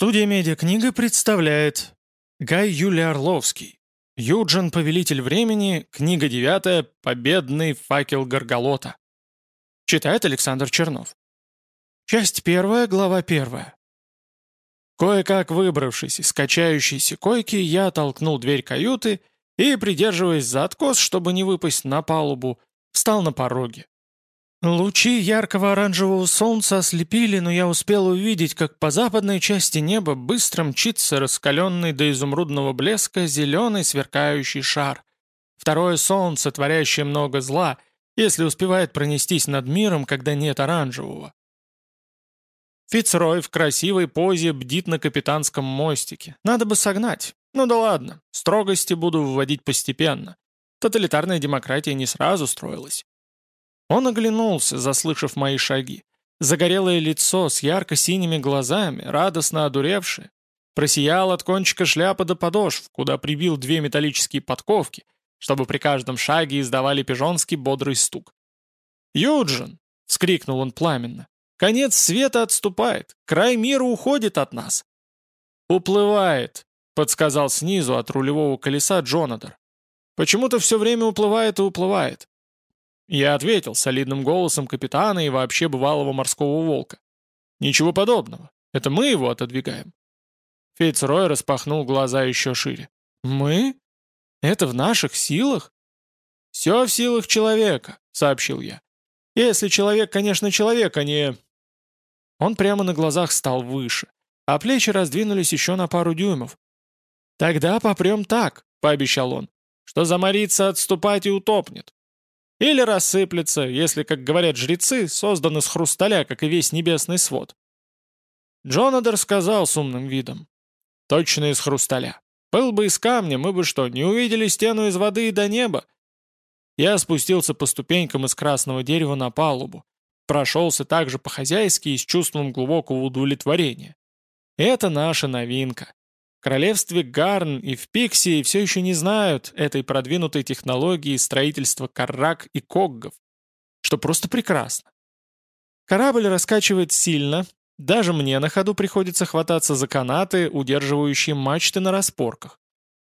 Студия «Медиакнига» представляет Гай Юлий Орловский Юджин, Повелитель Времени, книга девятая «Победный факел Горголота». Читает Александр Чернов. Часть первая, глава первая. Кое-как выбравшись из качающейся койки, я толкнул дверь каюты и, придерживаясь за откос, чтобы не выпасть на палубу, встал на пороге. Лучи яркого оранжевого солнца ослепили, но я успел увидеть, как по западной части неба быстро мчится раскаленный до изумрудного блеска зеленый сверкающий шар. Второе солнце, творящее много зла, если успевает пронестись над миром, когда нет оранжевого. Фицрой в красивой позе бдит на капитанском мостике. Надо бы согнать. Ну да ладно, строгости буду вводить постепенно. Тоталитарная демократия не сразу строилась. Он оглянулся, заслышав мои шаги. Загорелое лицо с ярко-синими глазами, радостно одуревшее, просиял от кончика шляпы до подошв, куда прибил две металлические подковки, чтобы при каждом шаге издавали пижонский бодрый стук. «Юджин!» — вскрикнул он пламенно. «Конец света отступает, край мира уходит от нас!» «Уплывает!» — подсказал снизу от рулевого колеса Джонадер. «Почему-то все время уплывает и уплывает. Я ответил солидным голосом капитана и вообще бывалого морского волка. «Ничего подобного. Это мы его отодвигаем». Фейцрой распахнул глаза еще шире. «Мы? Это в наших силах?» «Все в силах человека», — сообщил я. «Если человек, конечно, человек, а не...» Он прямо на глазах стал выше, а плечи раздвинулись еще на пару дюймов. «Тогда попрем так», — пообещал он, — «что заморится отступать и утопнет. Или рассыплется, если, как говорят жрецы, создан из хрусталя, как и весь небесный свод. Джонадер сказал с умным видом. Точно из хрусталя. Был бы из камня, мы бы что, не увидели стену из воды и до неба? Я спустился по ступенькам из красного дерева на палубу. Прошелся также по-хозяйски и с чувством глубокого удовлетворения. Это наша новинка. Королевстве Гарн и в Пиксии все еще не знают этой продвинутой технологии строительства каррак и коггов, что просто прекрасно. Корабль раскачивает сильно, даже мне на ходу приходится хвататься за канаты, удерживающие мачты на распорках.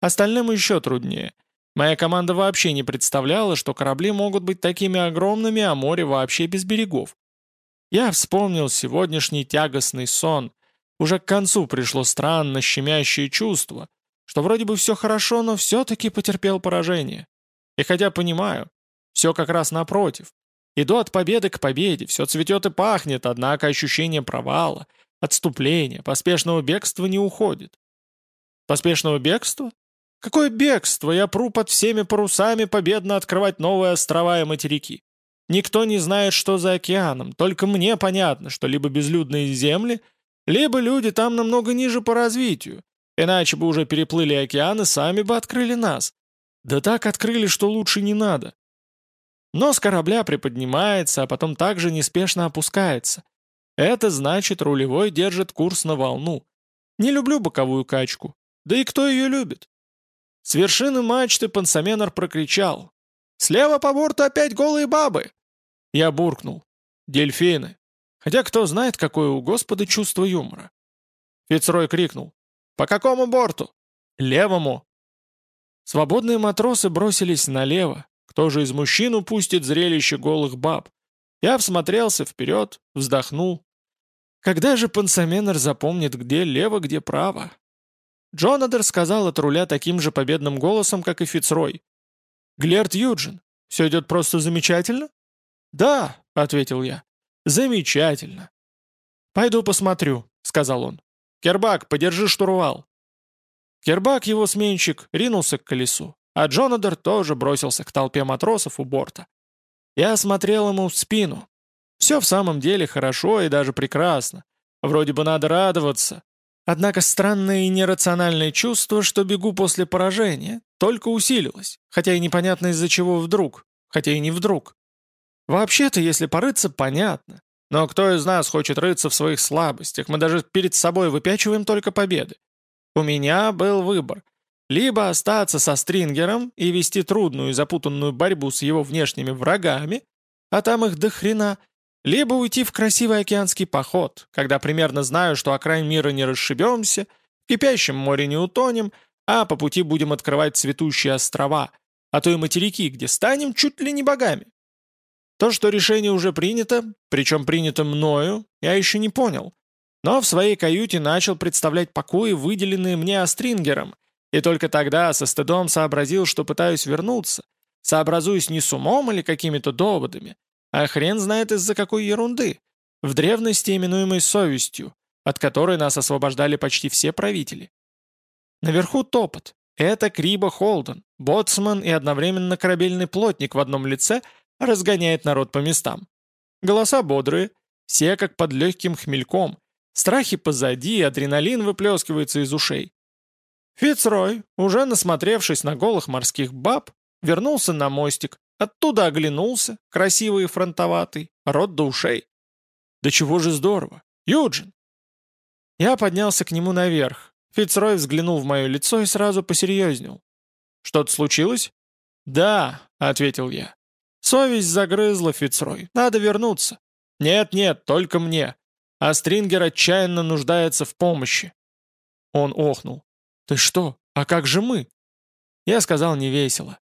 Остальным еще труднее. Моя команда вообще не представляла, что корабли могут быть такими огромными, а море вообще без берегов. Я вспомнил сегодняшний тягостный сон, уже к концу пришло странно щемящее чувство, что вроде бы все хорошо, но все-таки потерпел поражение. И хотя понимаю, все как раз напротив. Иду от победы к победе, все цветет и пахнет, однако ощущение провала, отступления, поспешного бегства не уходит. Поспешного бегства? Какое бегство? Я пру под всеми парусами победно открывать новые острова и материки. Никто не знает, что за океаном, только мне понятно, что либо безлюдные земли — либо люди там намного ниже по развитию, иначе бы уже переплыли океаны, сами бы открыли нас. Да так открыли, что лучше не надо. Нос корабля приподнимается, а потом также неспешно опускается. Это значит, рулевой держит курс на волну. Не люблю боковую качку. Да и кто ее любит? С вершины мачты пансаменор прокричал. «Слева по борту опять голые бабы!» Я буркнул. «Дельфины!» Хотя кто знает, какое у Господа чувство юмора. Фицрой крикнул. «По какому борту?» «Левому». Свободные матросы бросились налево. Кто же из мужчин упустит зрелище голых баб? Я всмотрелся вперед, вздохнул. Когда же Пансаменер запомнит, где лево, где право? Джонадер сказал от руля таким же победным голосом, как и Фицрой. «Глерт Юджин, все идет просто замечательно?» «Да», — ответил я. «Замечательно!» «Пойду посмотрю», — сказал он. «Кербак, подержи штурвал». Кербак, его сменщик, ринулся к колесу, а Джонадер тоже бросился к толпе матросов у борта. Я смотрел ему в спину. Все в самом деле хорошо и даже прекрасно. Вроде бы надо радоваться. Однако странное и нерациональное чувство, что бегу после поражения, только усилилось, хотя и непонятно из-за чего вдруг, хотя и не вдруг. Вообще-то, если порыться, понятно. Но кто из нас хочет рыться в своих слабостях? Мы даже перед собой выпячиваем только победы. У меня был выбор. Либо остаться со Стрингером и вести трудную и запутанную борьбу с его внешними врагами, а там их до хрена, Либо уйти в красивый океанский поход, когда примерно знаю, что окраин мира не расшибемся, в кипящем море не утонем, а по пути будем открывать цветущие острова, а то и материки, где станем чуть ли не богами. То, что решение уже принято, причем принято мною, я еще не понял. Но в своей каюте начал представлять покои, выделенные мне Астрингером, и только тогда со стыдом сообразил, что пытаюсь вернуться, сообразуюсь не с умом или какими-то доводами, а хрен знает из-за какой ерунды, в древности именуемой совестью, от которой нас освобождали почти все правители. Наверху топот. Это Криба Холден, боцман и одновременно корабельный плотник в одном лице — разгоняет народ по местам. Голоса бодрые, все как под легким хмельком, страхи позади, адреналин выплескивается из ушей. Фицрой, уже насмотревшись на голых морских баб, вернулся на мостик, оттуда оглянулся, красивый и фронтоватый, рот до ушей. Да чего же здорово! Юджин! Я поднялся к нему наверх. Фицрой взглянул в мое лицо и сразу посерьезнел. «Что-то случилось?» «Да», — ответил я. Совесть загрызла Фицрой. Надо вернуться. Нет-нет, только мне. А Стрингер отчаянно нуждается в помощи. Он охнул. Ты что? А как же мы? Я сказал невесело.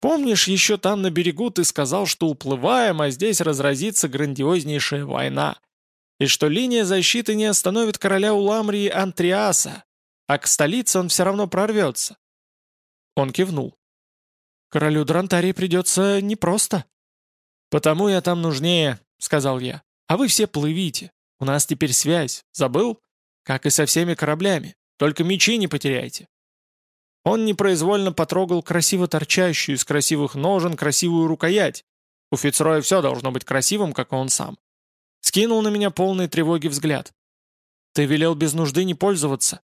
Помнишь, еще там на берегу ты сказал, что уплываем, а здесь разразится грандиознейшая война, и что линия защиты не остановит короля Уламрии Антриаса, а к столице он все равно прорвется. Он кивнул. Королю Дрантарии придется непросто». «Потому я там нужнее», — сказал я. «А вы все плывите. У нас теперь связь. Забыл? Как и со всеми кораблями. Только мечи не потеряйте». Он непроизвольно потрогал красиво торчащую из красивых ножен красивую рукоять. У Фицроя все должно быть красивым, как он сам. Скинул на меня полный тревоги взгляд. «Ты велел без нужды не пользоваться».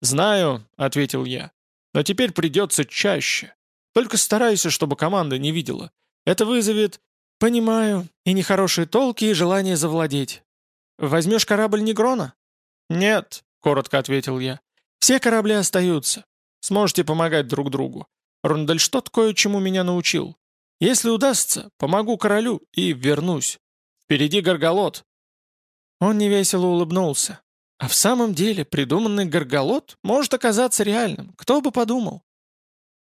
«Знаю», — ответил я. «Но теперь придется чаще. Только старайся, чтобы команда не видела. Это вызовет... Понимаю. И нехорошие толки, и желание завладеть. Возьмешь корабль Негрона? Нет, коротко ответил я. Все корабли остаются. Сможете помогать друг другу. Рундельштот кое-чему меня научил. Если удастся, помогу королю и вернусь. Впереди Горголот. Он невесело улыбнулся. А в самом деле придуманный Горголот может оказаться реальным. Кто бы подумал?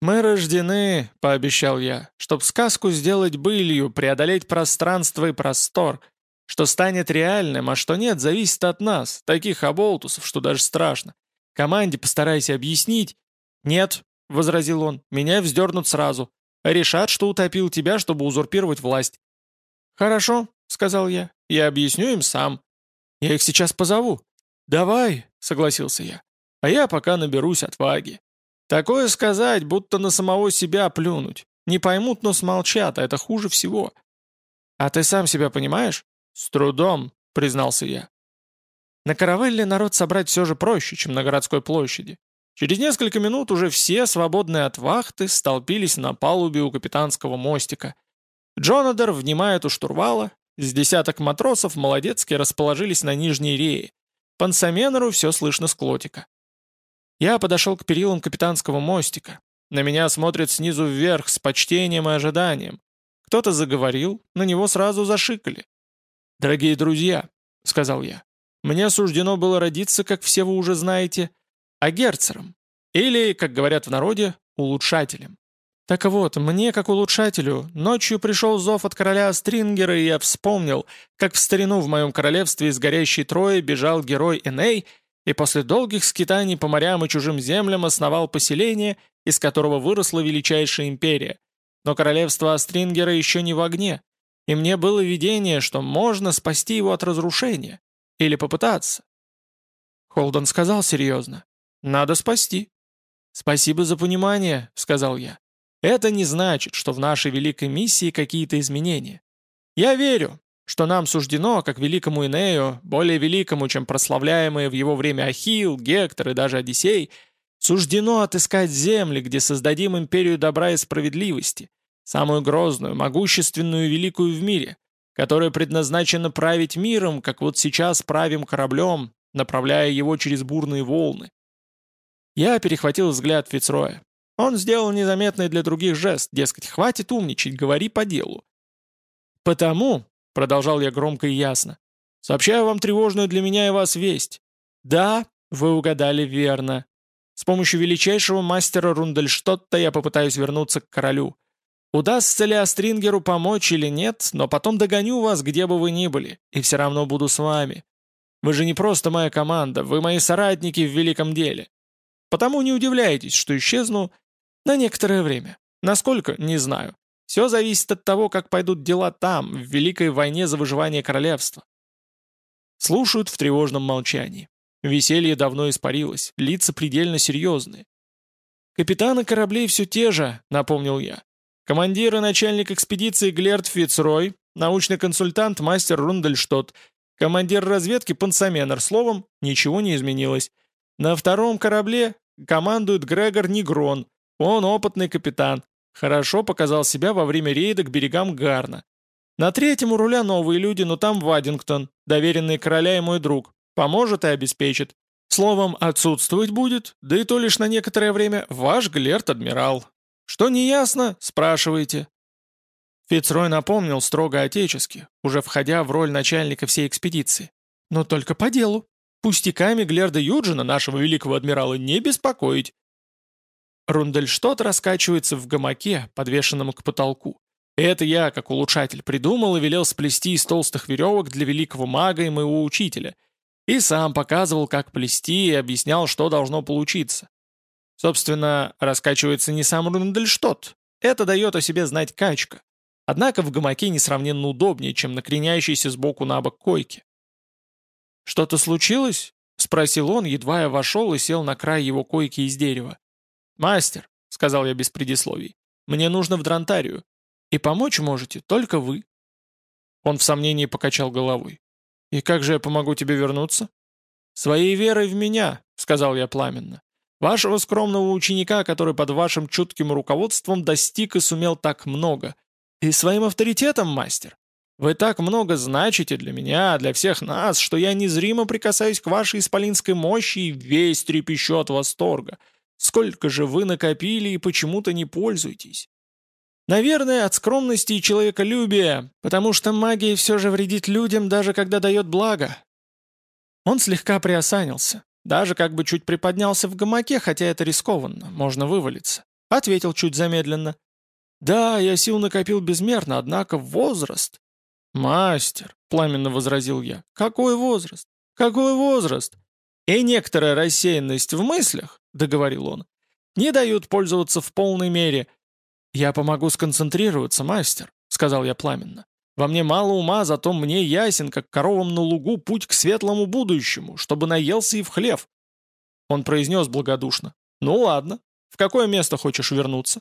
«Мы рождены», — пообещал я, «чтоб сказку сделать былью, преодолеть пространство и простор. Что станет реальным, а что нет, зависит от нас, таких оболтусов, что даже страшно. Команде постарайся объяснить». «Нет», — возразил он, — «меня вздернут сразу. Решат, что утопил тебя, чтобы узурпировать власть». «Хорошо», — сказал я, — «я объясню им сам. Я их сейчас позову». «Давай», — согласился я, — «а я пока наберусь отваги». Такое сказать, будто на самого себя плюнуть. Не поймут, но смолчат, а это хуже всего. А ты сам себя понимаешь? С трудом, признался я. На каравелле народ собрать все же проще, чем на городской площади. Через несколько минут уже все, свободные от вахты, столпились на палубе у капитанского мостика. Джонадер внимает у штурвала, с десяток матросов молодецки расположились на нижней рее. Пансаменеру все слышно с клотика. Я подошел к перилам капитанского мостика. На меня смотрят снизу вверх с почтением и ожиданием. Кто-то заговорил, на него сразу зашикали. «Дорогие друзья», — сказал я, — «мне суждено было родиться, как все вы уже знаете, агерцером, или, как говорят в народе, улучшателем. Так вот, мне, как улучшателю, ночью пришел зов от короля Стрингера, и я вспомнил, как в старину в моем королевстве из горящей Трои бежал герой Эней и после долгих скитаний по морям и чужим землям основал поселение, из которого выросла величайшая империя. Но королевство Астрингера еще не в огне, и мне было видение, что можно спасти его от разрушения. Или попытаться. Холден сказал серьезно. «Надо спасти». «Спасибо за понимание», — сказал я. «Это не значит, что в нашей великой миссии какие-то изменения. Я верю, что нам суждено, как великому Инею, более великому, чем прославляемые в его время Ахилл, Гектор и даже Одиссей, суждено отыскать земли, где создадим империю добра и справедливости, самую грозную, могущественную и великую в мире, которая предназначена править миром, как вот сейчас правим кораблем, направляя его через бурные волны. Я перехватил взгляд Фицроя. Он сделал незаметный для других жест, дескать, хватит умничать, говори по делу. Потому, продолжал я громко и ясно. «Сообщаю вам тревожную для меня и вас весть. Да, вы угадали верно. С помощью величайшего мастера Рундельштотта я попытаюсь вернуться к королю. Удастся ли Астрингеру помочь или нет, но потом догоню вас, где бы вы ни были, и все равно буду с вами. Вы же не просто моя команда, вы мои соратники в великом деле. Потому не удивляйтесь, что исчезну на некоторое время. Насколько, не знаю. Все зависит от того, как пойдут дела там, в великой войне за выживание королевства. Слушают в тревожном молчании. Веселье давно испарилось, лица предельно серьезные. «Капитаны кораблей все те же», — напомнил я. «Командир и начальник экспедиции Глерт Фицрой, научный консультант мастер Рундельштот, командир разведки Пансаменер. Словом, ничего не изменилось. На втором корабле командует Грегор Негрон. Он опытный капитан. Хорошо показал себя во время рейда к берегам Гарна. На третьем у руля новые люди, но там Вадингтон, доверенный короля и мой друг. Поможет и обеспечит. Словом, отсутствовать будет, да и то лишь на некоторое время, ваш Глерт-адмирал. Что не ясно, спрашивайте. Фицрой напомнил строго отечески, уже входя в роль начальника всей экспедиции. Но только по делу. Пустяками Глерда Юджина, нашего великого адмирала, не беспокоить. Рундельштот раскачивается в гамаке, подвешенном к потолку. Это я, как улучшатель, придумал и велел сплести из толстых веревок для великого мага и моего учителя. И сам показывал, как плести, и объяснял, что должно получиться. Собственно, раскачивается не сам Рундельштот. Это дает о себе знать качка. Однако в гамаке несравненно удобнее, чем накреняющийся сбоку на бок койки. «Что-то случилось?» — спросил он, едва я вошел и сел на край его койки из дерева. «Мастер», — сказал я без предисловий, — «мне нужно в Дронтарию, и помочь можете только вы». Он в сомнении покачал головой. «И как же я помогу тебе вернуться?» «Своей верой в меня», — сказал я пламенно. «Вашего скромного ученика, который под вашим чутким руководством достиг и сумел так много. И своим авторитетом, мастер. Вы так много значите для меня, для всех нас, что я незримо прикасаюсь к вашей исполинской мощи и весь трепещу от восторга. Сколько же вы накопили и почему-то не пользуетесь? Наверное, от скромности и человеколюбия, потому что магия все же вредит людям, даже когда дает благо. Он слегка приосанился, даже как бы чуть приподнялся в гамаке, хотя это рискованно, можно вывалиться. Ответил чуть замедленно. «Да, я сил накопил безмерно, однако возраст...» «Мастер», — пламенно возразил я, — «какой возраст? Какой возраст? И некоторая рассеянность в мыслях, — договорил он, — не дают пользоваться в полной мере. Я помогу сконцентрироваться, мастер, — сказал я пламенно. Во мне мало ума, зато мне ясен, как коровам на лугу, путь к светлому будущему, чтобы наелся и в хлев. Он произнес благодушно. «Ну ладно, в какое место хочешь вернуться?»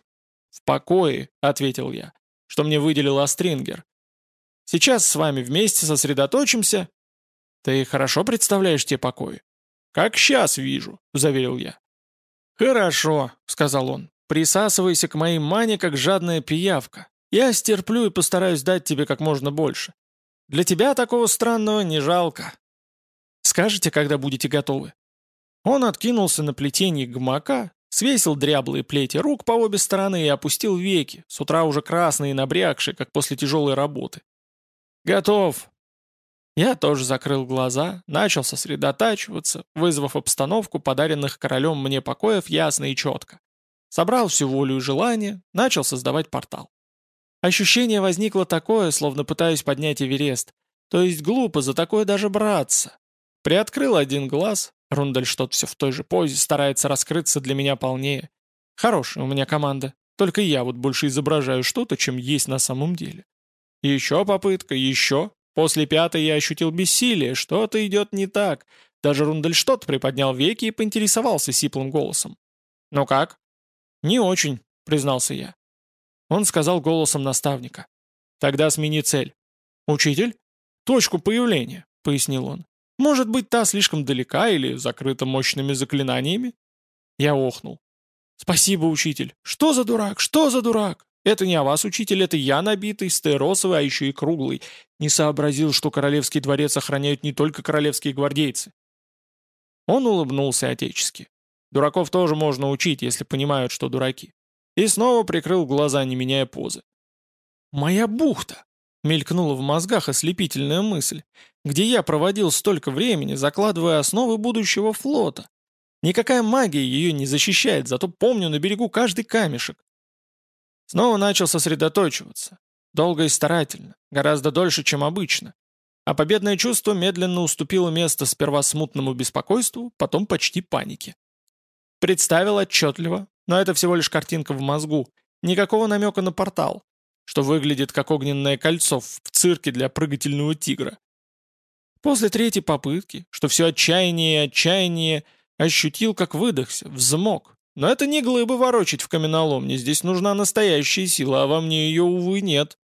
«В покое», — ответил я, — что мне выделил Астрингер. «Сейчас с вами вместе сосредоточимся». «Ты хорошо представляешь те покои?» «Как сейчас вижу», — заверил я. «Хорошо», — сказал он. «Присасывайся к моей мане, как жадная пиявка. Я стерплю и постараюсь дать тебе как можно больше. Для тебя такого странного не жалко. Скажете, когда будете готовы?» Он откинулся на плетение гмака, свесил дряблые плети рук по обе стороны и опустил веки, с утра уже красные и набрякшие, как после тяжелой работы. «Готов», я тоже закрыл глаза, начал сосредотачиваться, вызвав обстановку подаренных королем мне покоев ясно и четко. Собрал всю волю и желание, начал создавать портал. Ощущение возникло такое, словно пытаюсь поднять Эверест. То есть глупо за такое даже браться. Приоткрыл один глаз, Рундельштот все в той же позе, старается раскрыться для меня полнее. Хорошая у меня команда, только я вот больше изображаю что-то, чем есть на самом деле. Еще попытка, еще, После пятой я ощутил бессилие, что-то идет не так. Даже Рундельштот приподнял веки и поинтересовался сиплым голосом. «Ну как?» «Не очень», — признался я. Он сказал голосом наставника. «Тогда смени цель». «Учитель?» «Точку появления», — пояснил он. «Может быть, та слишком далека или закрыта мощными заклинаниями?» Я охнул. «Спасибо, учитель. Что за дурак? Что за дурак? Это не о вас, учитель, это я набитый, стеросовый, а еще и круглый. Не сообразил, что королевский дворец охраняют не только королевские гвардейцы. Он улыбнулся отечески. Дураков тоже можно учить, если понимают, что дураки. И снова прикрыл глаза, не меняя позы. «Моя бухта! мелькнула в мозгах ослепительная мысль, где я проводил столько времени, закладывая основы будущего флота. Никакая магия ее не защищает, зато помню на берегу каждый камешек. Снова начал сосредоточиваться. Долго и старательно, гораздо дольше, чем обычно. А победное чувство медленно уступило место сперва смутному беспокойству, потом почти панике. Представил отчетливо, но это всего лишь картинка в мозгу, никакого намека на портал, что выглядит как огненное кольцо в цирке для прыгательного тигра. После третьей попытки, что все отчаяние и отчаяние, ощутил, как выдохся, взмок. Но это не глыбы ворочить в каменоломне, здесь нужна настоящая сила, а во мне ее, увы, нет.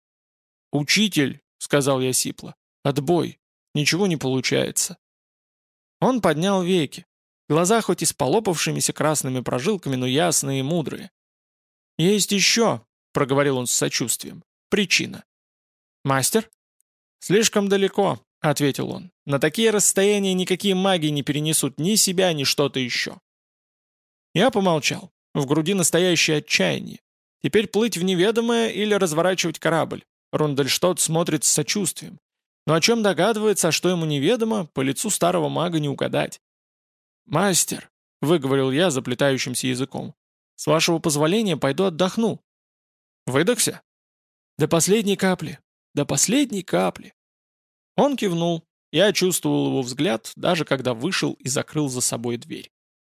«Учитель», — сказал я сипло, — «отбой, ничего не получается». Он поднял веки. Глаза хоть и с полопавшимися красными прожилками, но ясные и мудрые. «Есть еще», — проговорил он с сочувствием, — «причина». «Мастер?» «Слишком далеко», — ответил он. «На такие расстояния никакие маги не перенесут ни себя, ни что-то еще». Я помолчал. В груди настоящее отчаяние. Теперь плыть в неведомое или разворачивать корабль. Рундельштот смотрит с сочувствием. Но о чем догадывается, а что ему неведомо, по лицу старого мага не угадать. «Мастер», — выговорил я заплетающимся языком, — «с вашего позволения пойду отдохну». «Выдохся?» «До последней капли, до последней капли». Он кивнул. Я чувствовал его взгляд, даже когда вышел и закрыл за собой дверь.